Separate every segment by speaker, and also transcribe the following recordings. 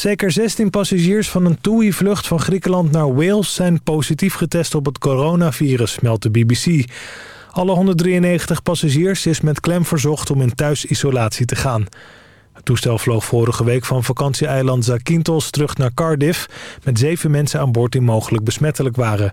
Speaker 1: Zeker 16 passagiers van een TUI-vlucht van Griekenland naar Wales... zijn positief getest op het coronavirus, meldt de BBC. Alle 193 passagiers is met klem verzocht om in thuisisolatie te gaan. Het toestel vloog vorige week van vakantieeiland Zakynthos terug naar Cardiff... met zeven mensen aan boord die mogelijk besmettelijk waren.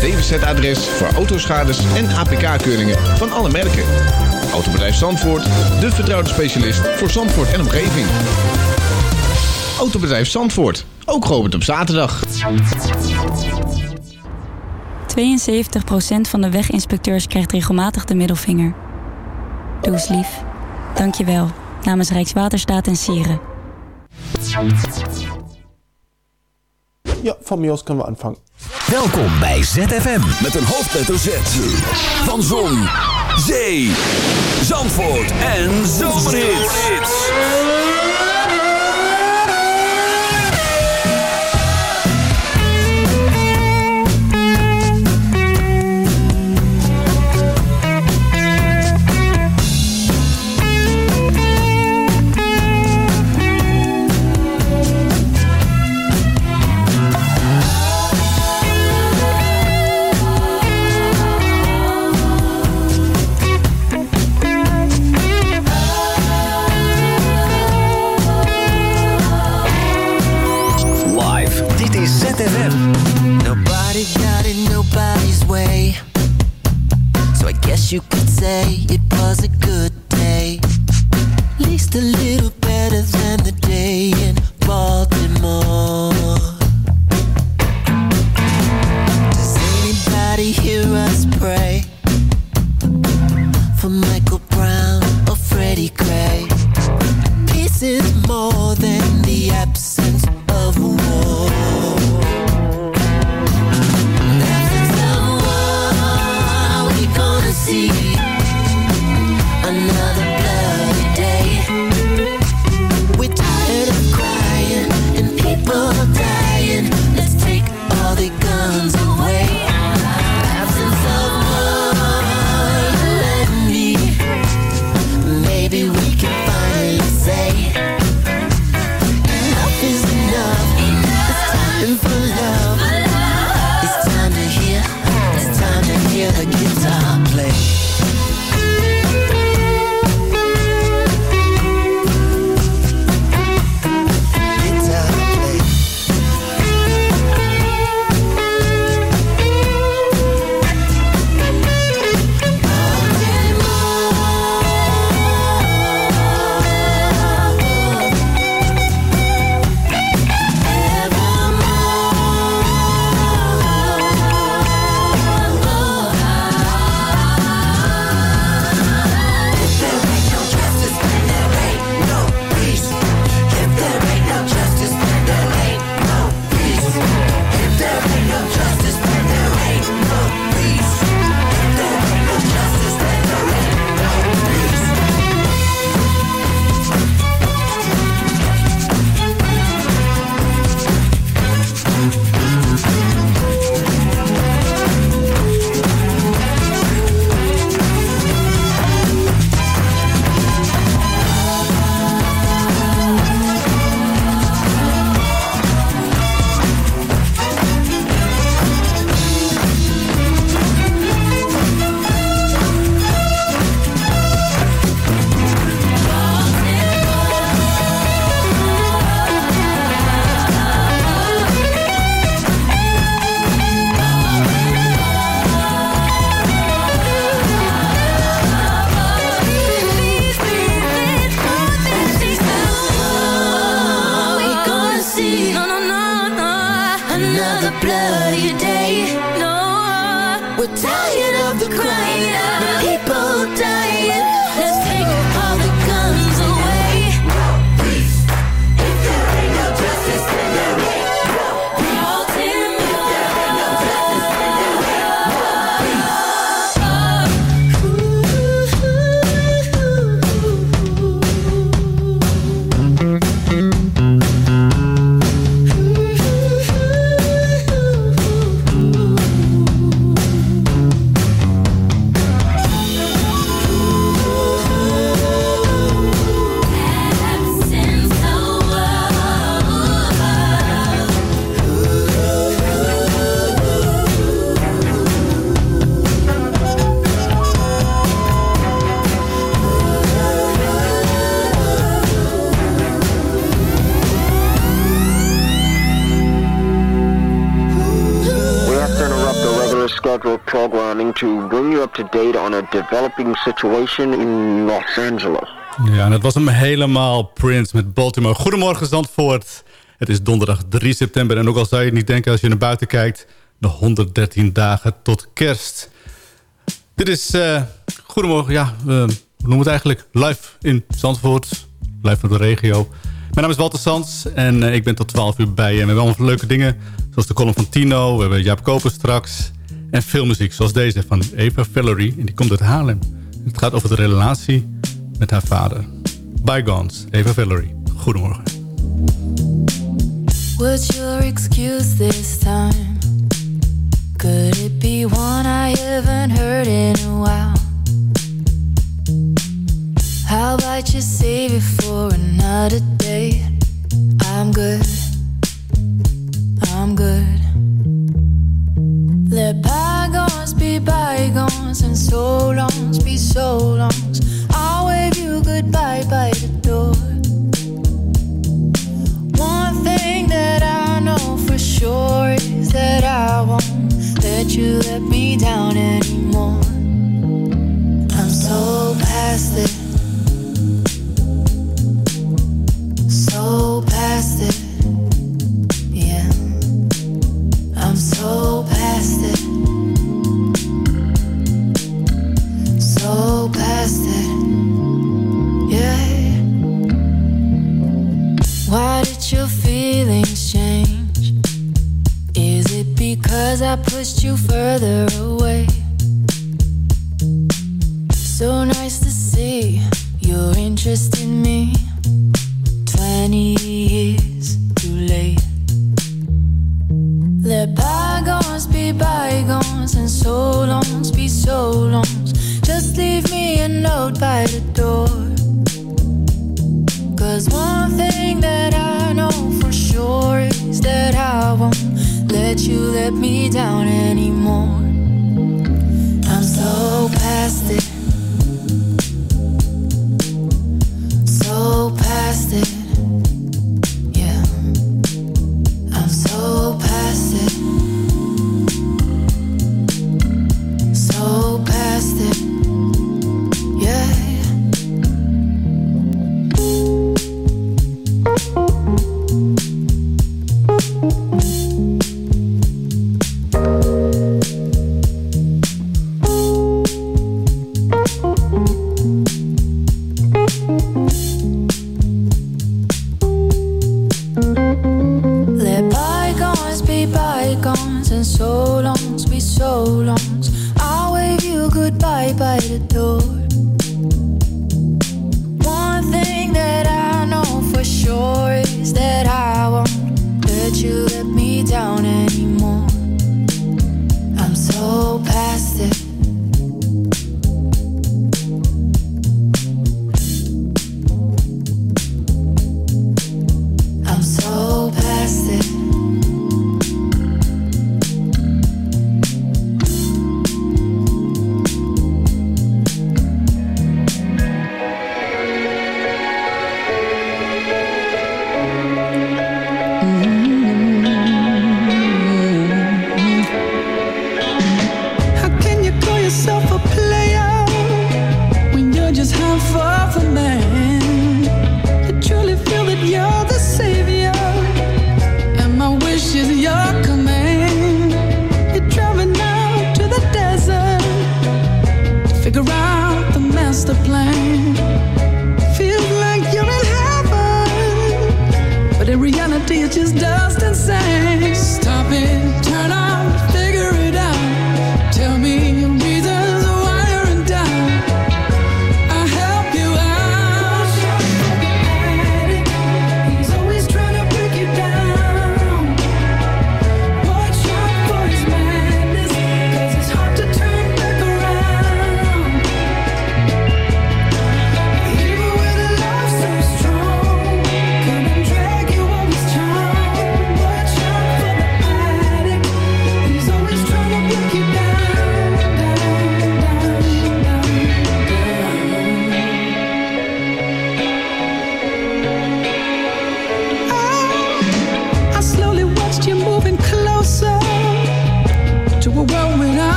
Speaker 2: DWZ-adres voor autoschades en APK-keuringen van alle merken. Autobedrijf Zandvoort, de vertrouwde specialist voor Zandvoort en omgeving. Autobedrijf Zandvoort, ook geopend op zaterdag.
Speaker 3: 72% van de weginspecteurs krijgt regelmatig de middelvinger. Doe eens lief. Dank je wel. Namens Rijkswaterstaat en Sieren.
Speaker 4: Ja, van Mios kunnen we aanvangen.
Speaker 5: Welkom bij ZFM. Met een hoofdletter Z. Van Zon, Zee, Zandvoort en Zomerhits.
Speaker 6: You could say it was a good day. At Least a little
Speaker 7: a developing situation in Los Angeles.
Speaker 8: Ja, en dat was hem helemaal Prince met Baltimore. Goedemorgen Zandvoort. Het is donderdag 3 september en ook al zou je het niet denken als je naar buiten kijkt... de 113 dagen tot kerst. Dit is uh, Goedemorgen, ja, uh, hoe noemen het eigenlijk? Live in Zandvoort, live van de regio. Mijn naam is Walter Sands en uh, ik ben tot 12 uur bij je. En we hebben allemaal leuke dingen, zoals de column van Tino. We hebben Jaap Koper straks. En veel muziek, zoals deze van Eva Valerie. En die komt uit Haarlem. Het gaat over de relatie met haar vader. Bygones, Eva Valerie. Goedemorgen.
Speaker 9: What's your excuse this time? Could it be one I haven't heard in a while? How about you save it for another day? I'm good. I'm good. So longs be so longs. I'll wave you goodbye by the door. One thing that I know for sure is that I won't let you let me down anymore. I'm so past it.
Speaker 10: Pushed you further away?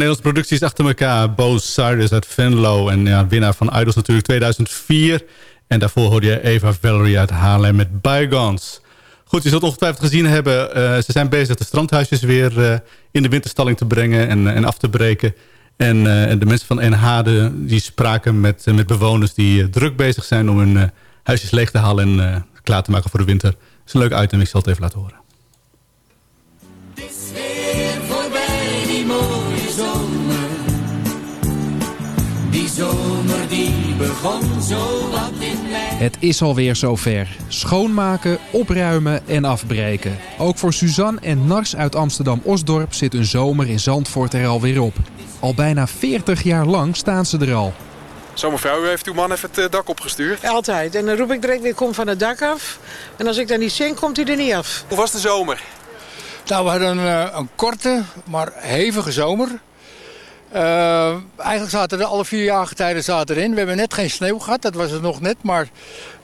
Speaker 8: Nederlandse producties achter elkaar. Bo Cyrus uit Venlo en ja, winnaar van Idols natuurlijk 2004. En daarvoor hoorde je Eva Valerie uit Haarlem met Bygones. Goed, je zult ongetwijfeld gezien hebben. eh, ze zijn bezig de strandhuisjes weer eh, in de winterstalling te brengen en, en af te breken. En eh, de mensen van NH die spraken met, eh, met bewoners die eh, druk bezig zijn om hun eh, huisjes leeg te halen en eh, klaar te maken voor de winter. Dat is een leuk item, ik zal het even laten horen.
Speaker 11: Begon zo wat in mei.
Speaker 12: Het is alweer zover. Schoonmaken, opruimen en afbreken. Ook voor Suzanne en Nars uit Amsterdam-Osdorp zit een zomer in Zandvoort er alweer op. Al bijna 40 jaar lang staan ze er al.
Speaker 13: Zo mevrouw, u heeft uw man even het eh, dak opgestuurd.
Speaker 14: Altijd. En dan roep ik direct weer, kom van het dak af. En als ik dan niet zing, komt hij er niet af.
Speaker 13: Hoe was de zomer?
Speaker 15: Nou, we hadden een, eh, een korte, maar hevige zomer. Eh, eigenlijk zaten er alle vier jaargetijden zaten erin. We hebben net geen sneeuw gehad, dat was het nog net. Maar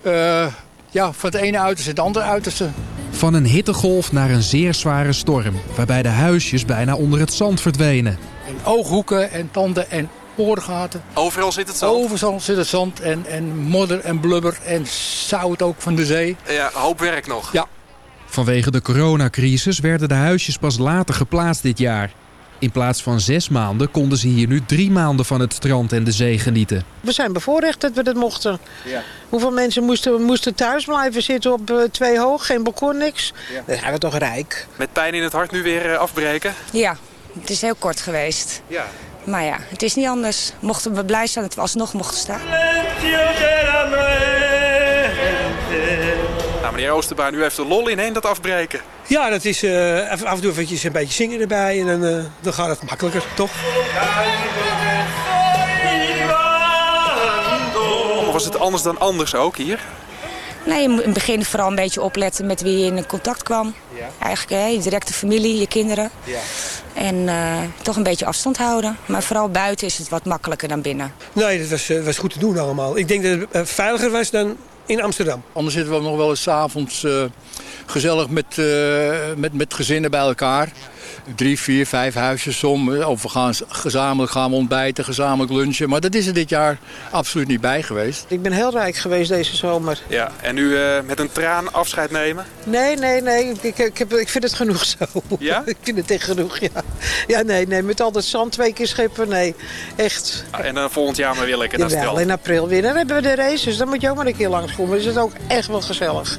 Speaker 15: eh, ja, van het ene uiterste het andere uiterste.
Speaker 12: Van een hittegolf naar een zeer zware storm. Waarbij de huisjes bijna onder het zand verdwenen.
Speaker 15: En ooghoeken en tanden en oorgaten.
Speaker 13: Overal zit het zand?
Speaker 15: Overal zit het zand en, en modder en blubber en zout ook van de zee.
Speaker 13: Ja, hoop werk nog.
Speaker 15: Ja.
Speaker 12: Vanwege de coronacrisis werden de huisjes pas later geplaatst dit jaar. In plaats van zes maanden konden ze hier nu drie maanden van het strand en de zee genieten.
Speaker 14: We zijn bevoorrecht dat we dat mochten.
Speaker 13: Ja.
Speaker 14: Hoeveel mensen moesten, moesten thuis blijven zitten op eh, twee hoog, geen balkon, niks. Dan zijn we toch rijk.
Speaker 13: Met pijn in het hart nu weer eh, afbreken?
Speaker 16: Ja, het is heel kort geweest.
Speaker 13: Ja.
Speaker 16: Maar ja, het is niet anders. Mochten we blij zijn dat we alsnog mochten staan.
Speaker 13: Meneer Oosterbaan, u heeft er lol in heen dat afbreken.
Speaker 17: Ja, dat is eh, af en toe eventjes een beetje zingen erbij en dan, eh, dan gaat het makkelijker, toch?
Speaker 13: Of was het anders dan anders ook hier?
Speaker 16: Nee, je moet in het begin vooral een beetje opletten met wie je in contact kwam.
Speaker 13: Ja.
Speaker 16: Eigenlijk hè, je directe familie, je kinderen.
Speaker 13: Ja.
Speaker 16: En eh, toch een beetje afstand houden. Maar vooral buiten is het wat makkelijker dan binnen.
Speaker 17: Nee, dat was, was goed te doen allemaal. Ik denk dat het veiliger was dan in Amsterdam.
Speaker 15: Anders zitten we nog wel eens 's avonds eh, gezellig met, eh, met, met gezinnen bij elkaar. Drie, vier, vijf huisjes om. Of we gaan gezamenlijk gaan we ontbijten, gezamenlijk lunchen. Maar dat is er dit jaar absoluut niet bij geweest.
Speaker 14: Ik ben heel rijk geweest deze zomer.
Speaker 13: Ja, en nu eh, met een traan afscheid nemen?
Speaker 14: Nee, nee, nee. Ik, ik, heb, ik vind het genoeg zo.
Speaker 13: Ja?
Speaker 14: ik vind het echt genoeg, ja. Ja, nee, nee. Met al dat zand twee keer scheppen, nee. Echt.
Speaker 13: Ah, en dan volgend jaar maar weer lekker naar het
Speaker 14: Jawel, in april weer. Dan hebben we de races. Dus dan moet je ook maar een keer langskomen. Dan is het ook echt wel gezellig.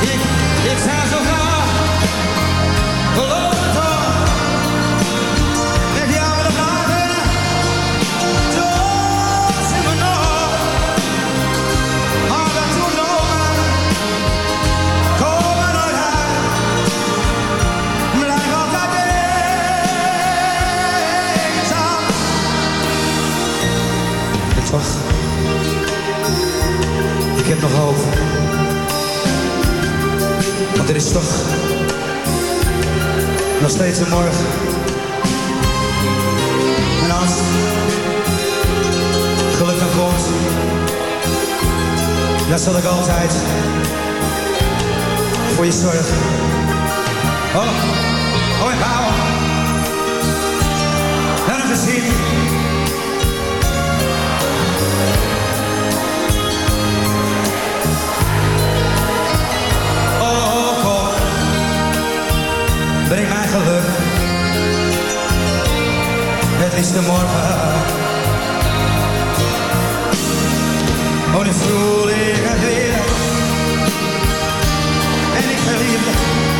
Speaker 18: Ik, ik sta zo gauw. er
Speaker 19: is toch nog steeds een morgen. En als geluk gelukkig komt, dan zal ik altijd voor je zorgen. Oh, oh en wauw. En een hier. is de morgen. Oh, nu voel ik het weer. En ik
Speaker 9: verliefd.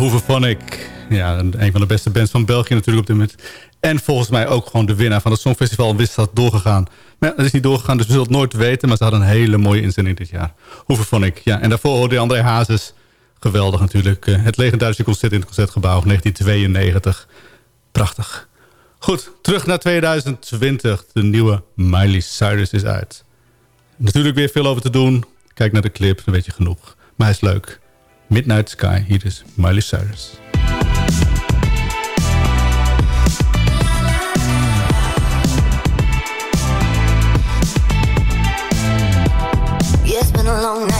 Speaker 8: Hooverphonic. Ja, een een van de beste bands van België natuurlijk op dit moment. En volgens mij ook gewoon de winnaar van het Songfestival. Wist dat doorgegaan. Maar dat is niet doorgegaan, dus we zullen het nooit weten. Maar ze hadden een hele mooie inzending dit jaar. Hooverphonic. Ja, en daarvoor hoorde André Hazes. Geweldig natuurlijk. Eh, Het legendarische concert in het Concertgebouw 1992. Prachtig. Goed, terug naar 2020. De nieuwe Miley Cyrus is uit. Natuurlijk weer veel over te doen. Kijk naar de clip, dan weet je genoeg. Maar hij is leuk. Midnight Sky, hier is Miley Cyrus.
Speaker 20: It's been a long night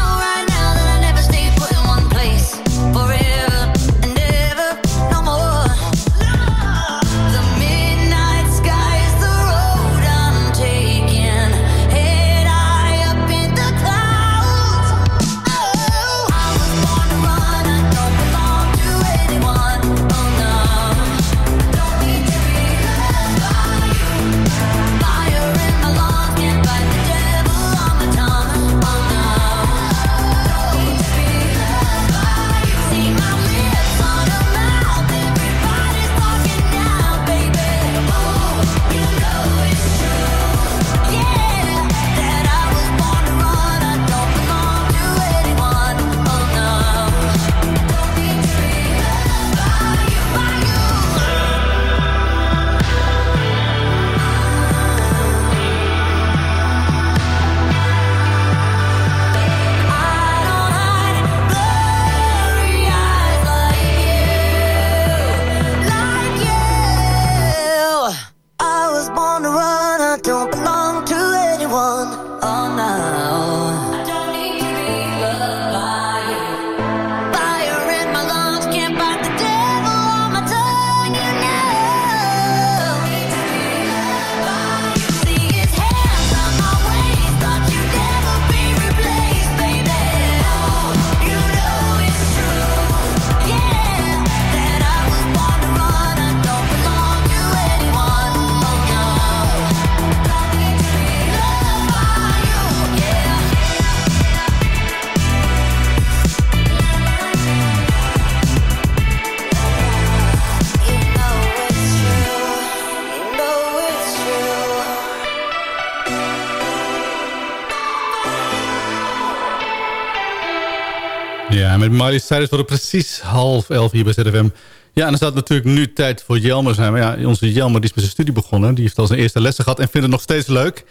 Speaker 8: Miley Cyrus wordt het precies half elf hier bij ZFM. Ja, en dan staat natuurlijk nu tijd voor Jelmer zijn. Maar ja, onze Jelmer die is met zijn studie begonnen. Die heeft al zijn eerste lessen gehad en vindt het nog steeds leuk.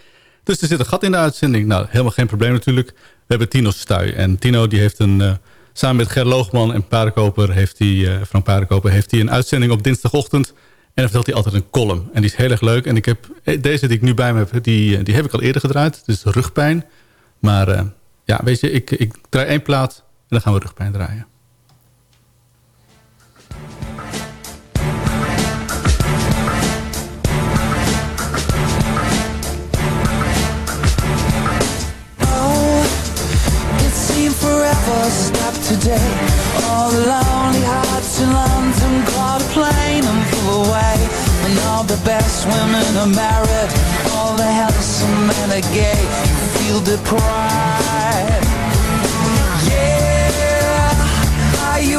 Speaker 8: Dus er zit een gat in de uitzending. Nou, helemaal geen probleem natuurlijk. We hebben Tino Stuy. En Tino die heeft een, eh, samen met Ger Loogman en Paardenkoper... Heeft hij, eh, Frank Paardenkoper heeft hij een uitzending op dinsdagochtend. En dan vertelt hij altijd een column. En die is heel erg leuk. En ik heb, eh, deze die ik nu bij me heb, die, die heb ik al eerder gedraaid. Het is rugpijn. Maar ja, weet je, ik, ik draai één plaat dan gaan we rugpijn draaien.
Speaker 18: Oh, forever stopped today. All the lonely hearts in London caught a plane and flew away. And all the best women are married. All the handsome men are gay. You feel deprived.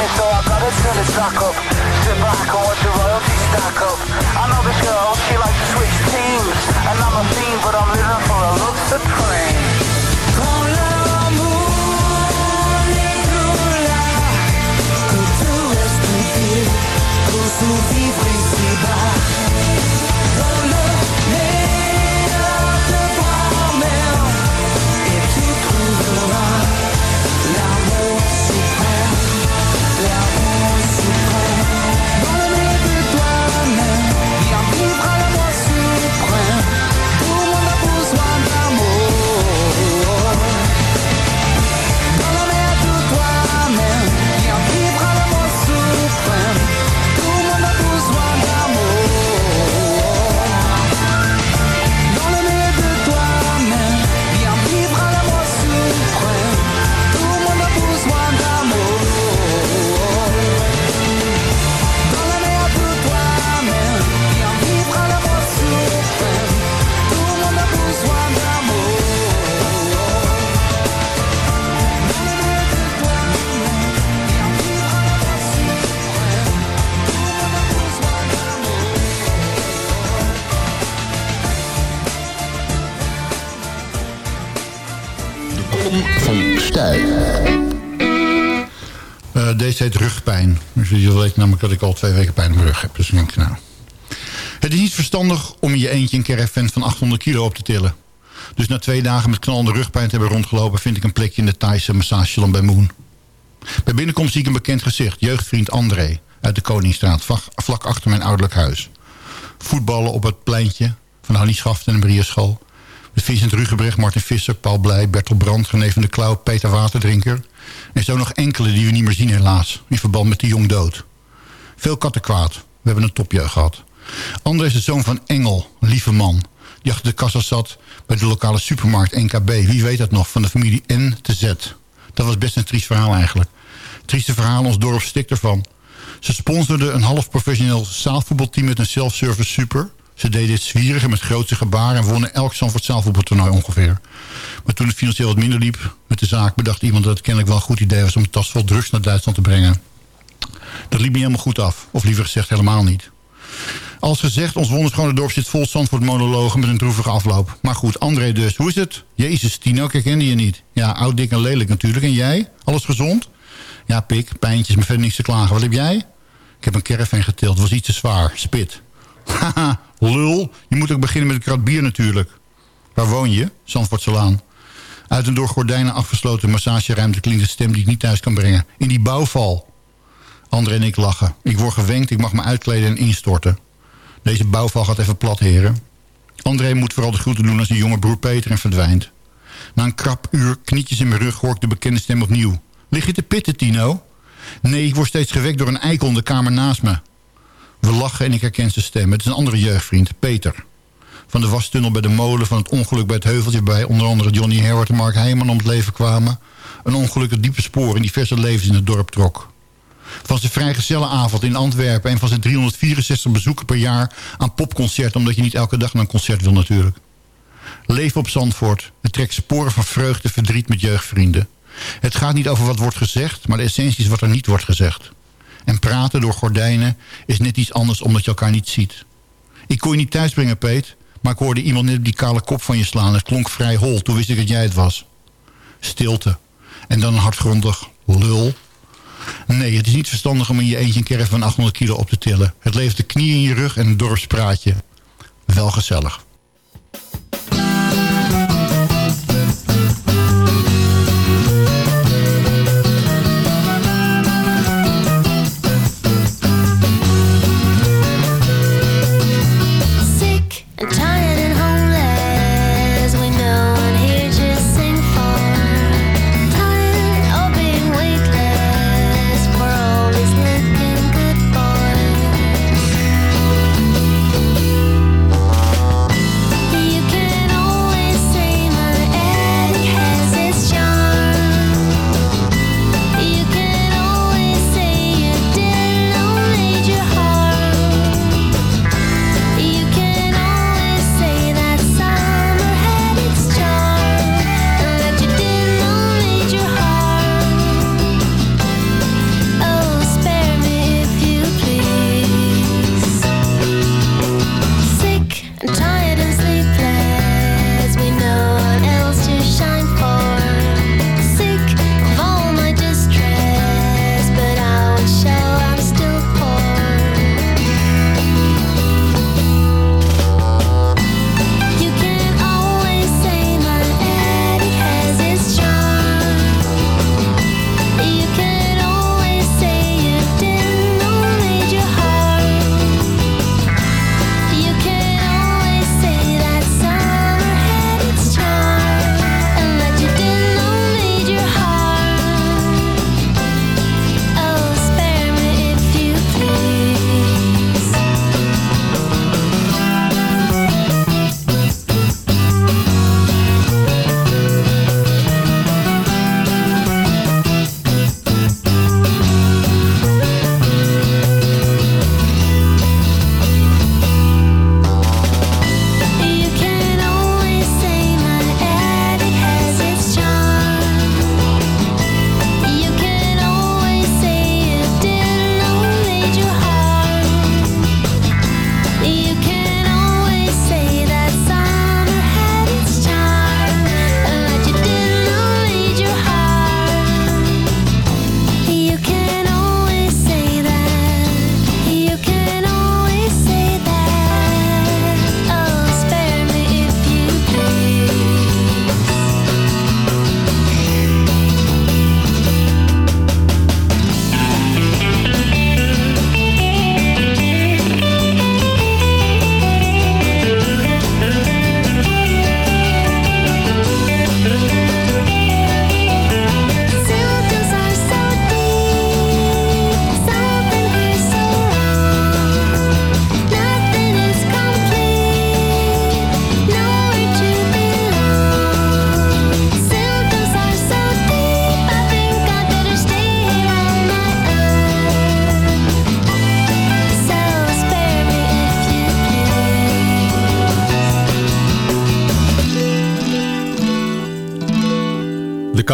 Speaker 18: Feeling so I gotta turn the track up. Sit back and watch the royalties stack up. I know this girl, she likes to switch teams. And I'm a fiend, but I'm living for a love supreme.
Speaker 21: Dat ik al twee weken pijn in mijn rug heb. Dus dan denk ik, nou... Het is niet verstandig om in je eentje een caravan van 800 kilo op te tillen. Dus na twee dagen met knallende rugpijn te hebben rondgelopen... vind ik een plekje in de Thaise massagesalon bij Moon. Bij binnenkomst zie ik een bekend gezicht. Jeugdvriend André uit de Koningsstraat, vlak, achter mijn ouderlijk huis. Voetballen op het pleintje van Hannie Schaft en de Brierschool. Met Vincent Rugebrecht, Martin Visser, Paul Blij, Bertel Brandt... René van de Klauw, Peter Waterdrinker. En zo nog enkele die we niet meer zien helaas. In verband met de jong dood. Veel kattenkwaad. We hebben een topjeugd gehad. André is de zoon van Engel, lieve man. Die achter de kassa zat bij de lokale supermarkt NKB. Wie weet dat nog, van de familie N te Z. Dat was best een triest verhaal eigenlijk. Trieste verhaal, ons dorp stikt ervan. Ze sponsorden een half professioneel zaalvoetbalteam met een self-service super. Ze deden dit zwierig en met grootse gebaren... en wonnen elk Zandvoort zaalvoetbaltoernooi ongeveer. Maar toen het financieel wat minder liep met de zaak... bedacht iemand dat het kennelijk wel een goed idee was... om een tas vol drugs naar Duitsland te brengen. Dat liep niet helemaal goed af. Of liever gezegd helemaal niet. Als gezegd, ons wonderschone dorp zit vol Zandvoort monologen met een droevige afloop. Maar goed, André dus. Hoe is het? Jezus, Tino, ik herkende je niet. Ja, oud, dik en lelijk natuurlijk. En jij? Alles gezond? Ja, pik, pijntjes, maar verder niks te klagen. Wat heb jij? Ik heb een caravan getild. Was iets te zwaar. Spit. Haha, lul. Je moet ook beginnen met een krat bier natuurlijk. Waar woon je? Zandvoortselaan.
Speaker 20: Uit een door gordijnen afgesloten massageruimte klinkt een stem die ik niet thuis kan brengen. In die bouwval. André en ik lachen. Ik word gewenkt, ik mag me uitkleden en instorten. Deze bouwval gaat even plat, heren. André moet vooral de groeten doen als zijn jonge broer Peter en verdwijnt. Na een krap uur, knietjes in mijn rug, hoor ik de bekende stem opnieuw. Lig je te pitten, Tino? Nee, ik word steeds gewekt door een eikel in de kamer naast me. We lachen en ik herken zijn stem. Het is een andere jeugdvriend, Peter. Van de wastunnel bij de molen, van het ongeluk bij het heuveltje... bij onder andere Johnny Herwart en Mark Heijman om het leven kwamen. Een ongeluk dat diepe sporen in diverse levens in het dorp trok. Van zijn vrijgezellenavond in Antwerpen... en van zijn 364 bezoeken per jaar aan popconcerten... omdat je niet elke dag naar een concert wil natuurlijk. Leven op Zandvoort. Het trekt sporen van vreugde, verdriet met jeugdvrienden. Het gaat niet over wat wordt gezegd, maar de essentie is wat er niet wordt gezegd. En praten door gordijnen is net iets anders omdat je elkaar niet ziet. Ik kon je niet thuisbrengen, Peet, maar ik hoorde iemand net die kale kop van je slaan. Het klonk vrij hol, toen wist ik dat jij het was. Stilte. En dan een hardgrondig lul. Nee, het is niet verstandig om in je eentje een caravan van 800 kilo op te tillen. Het levert de knie in je rug en een dorpspraatje. Wel gezellig.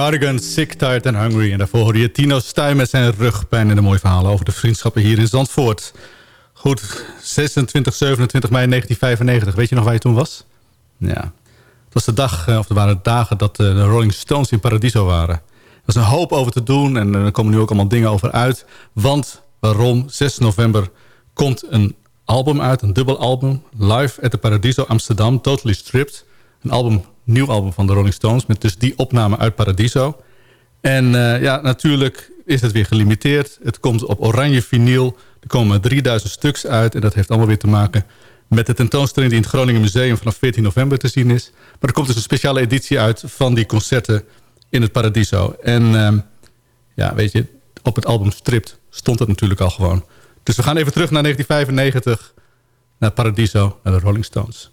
Speaker 8: Cardigans, Sick, Tired and Hungry. En daarvoor hoorde je Tino Stuy met zijn rugpijn... en de mooie verhalen over de vriendschappen hier in Zandvoort. Goed, 26, 27 mei 1995. Weet je nog waar je toen was? Ja. Het was de dag, eh, of er waren dagen dat eh, de Rolling Stones in Paradiso waren. Er was een hoop over te doen en eh, er komen nu ook allemaal dingen over uit. Want, waarom? 6 november komt een album uit, een dubbel album. Live at the Paradiso Amsterdam, Totally Stripped. Een album
Speaker 22: nieuw album van de Rolling Stones. Met dus die opname uit Paradiso. En eh, ja, natuurlijk is het weer gelimiteerd. Het komt op oranje vinyl. Er komen 3000 stuks uit. En dat heeft allemaal weer te maken met de tentoonstelling... die in het Groningen Museum vanaf 14 november te zien is. Maar er komt dus een speciale editie uit van die concerten in het Paradiso. En ehm, ja, weet je, op het album Stript stond het natuurlijk al gewoon. Dus we gaan even terug naar 1995, naar Paradiso, naar de Rolling Stones.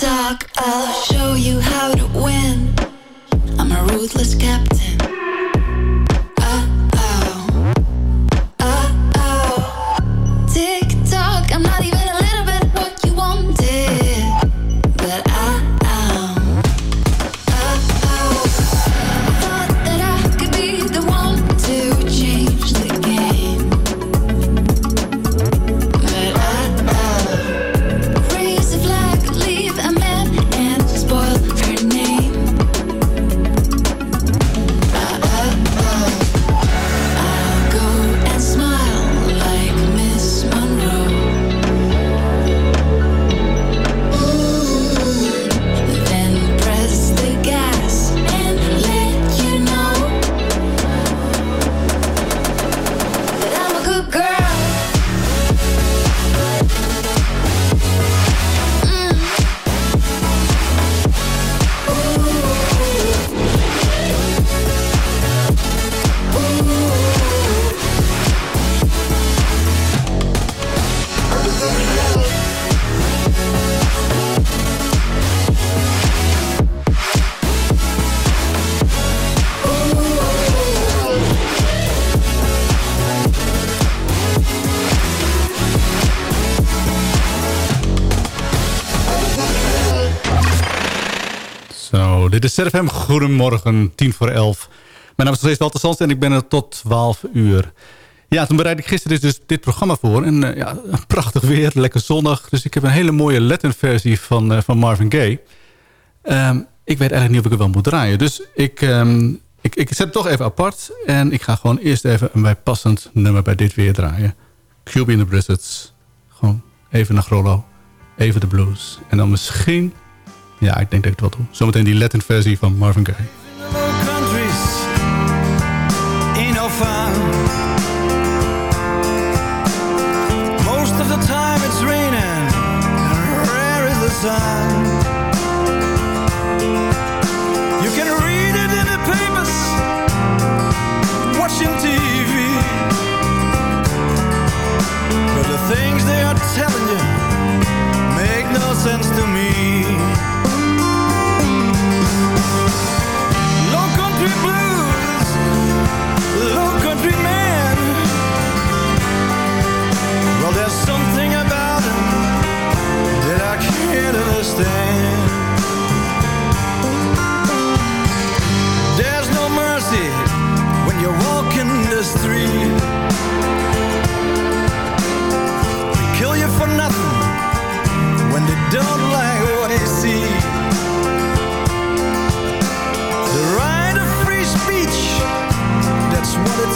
Speaker 23: talk.
Speaker 8: Dit is. Goedemorgen, tien voor elf. Mijn naam is nog steeds Walter Sands en ik ben er tot 12 uur. Ja, toen bereidde ik gisteren dus dit programma voor. En eh, ja, prachtig weer, lekker zonnig. Dus ik heb een hele mooie Latin-versie van, eh, van Marvin Gaye. Ehm, ik weet eigenlijk niet of ik het wel moet draaien. Dus ik, ehm, ik, ik zet het toch even apart. En ik ga gewoon eerst even een bijpassend nummer bij dit weer draaien. Cube in the Blizzards. Gewoon even naar Grollo. Even de blues. En dan misschien... Ja, ik denk dat ik het wel doe. Zometeen die Latin-versie van Marvin Gaye.
Speaker 19: Most of the time it's raining, and rare is the sun. You can read it in the papers, watching TV. But the things they are telling you make no sense to me.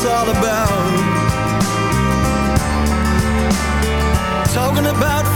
Speaker 19: All about. Talking about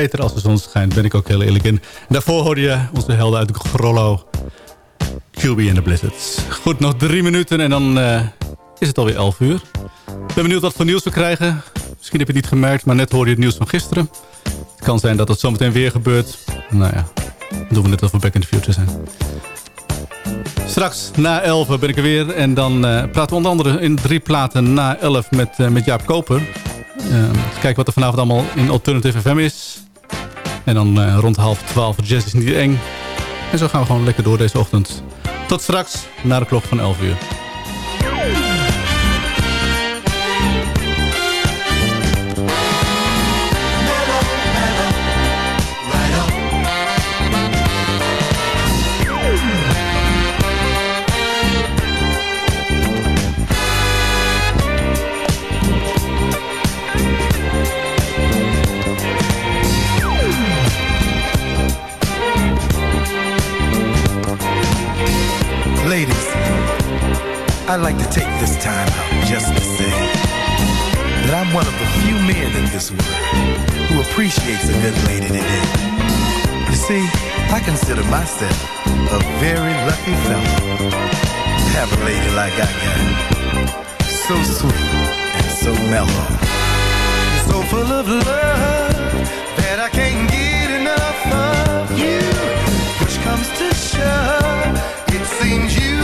Speaker 8: beter als de zon schijnt. Ben ik ook heel eerlijk in. Daarvoor hoorde je onze helden uit Grollo. QB en de Blizzards. Goed, nog drie minuten en dan eh, is het alweer elf uur. Ik ben benieuwd wat voor nieuws we krijgen. Misschien heb je het niet gemerkt, maar net hoorde je het nieuws van gisteren. Het kan zijn dat het zometeen weer gebeurt. Nou ja, doen we net alsof we back in the future zijn. Straks na 11 ben ik er weer. En dan eh, praten we onder andere in drie platen na 11 met, eh, met Jaap Koper. Uh, kijken wat er vanavond allemaal in Alternative FM is. En dan eh, rond half 12 Jazz is niet eng. En zo gaan we gewoon lekker door deze ochtend. Tot straks, na de klok van 11 uur.
Speaker 2: I'd like to take this time out just to say that I'm one of the few men in this world who appreciates a good lady today. You see, I consider myself a very lucky fellow to have a lady like I got. So sweet and so mellow. So full of love that I can't get enough of you. Which comes to show, it seems you